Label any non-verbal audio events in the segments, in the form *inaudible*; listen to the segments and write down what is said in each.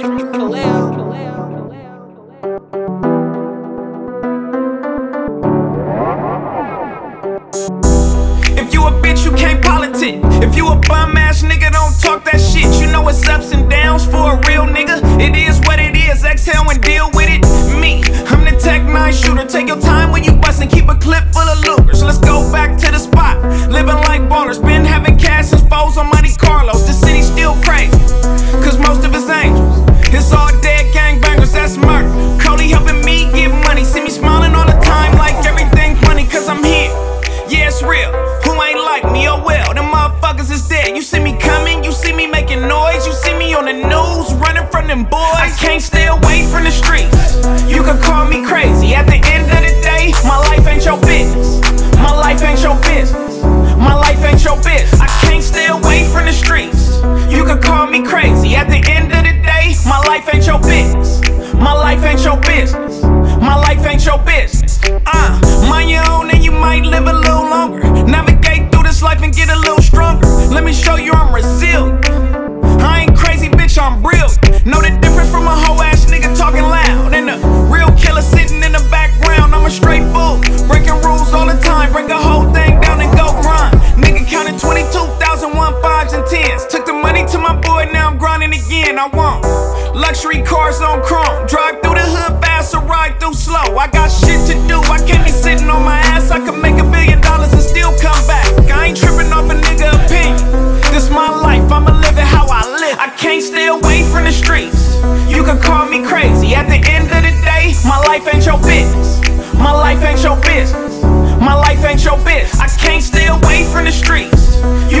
If you a bitch, you can't politic. If you a bum ass nigga, don't talk that shit. You know it's ups and downs for a real nigga. It is what it is. Exhale and deal with it. Me, I'm the Tech 9 shooter. Take your time when you bust and keep a clip full of lookers. Them boys. I can't stay away from the streets. You can call me crazy. At the end of the day, my life ain't your business. My life ain't your business. My life ain't your business. I can't stay away from the streets. You can call me crazy. At the end of the day, my life ain't your business. My life ain't your business. Luxury cars on chrome. Drive through the hood fast or ride through slow. I got shit to do. I can't be sitting on my ass. I could make a billion dollars and still come back. I ain't tripping off a nigga opinion. This my life, I'ma live it how I live. I can't stay away from the streets. You can call me crazy. At the end of the day, my life ain't your business. My life ain't your business. My life ain't your business. I can't stay away from the streets. You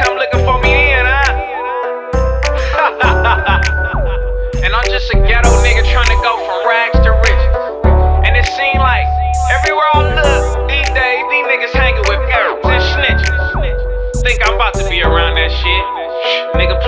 come looking for me in, huh? *laughs* and I'm just a ghetto nigga trying to go from rags to riches. And it seems like everywhere I look these days, these niggas hanging with cowards and snitches. Think I'm about to be around that shit. Nigga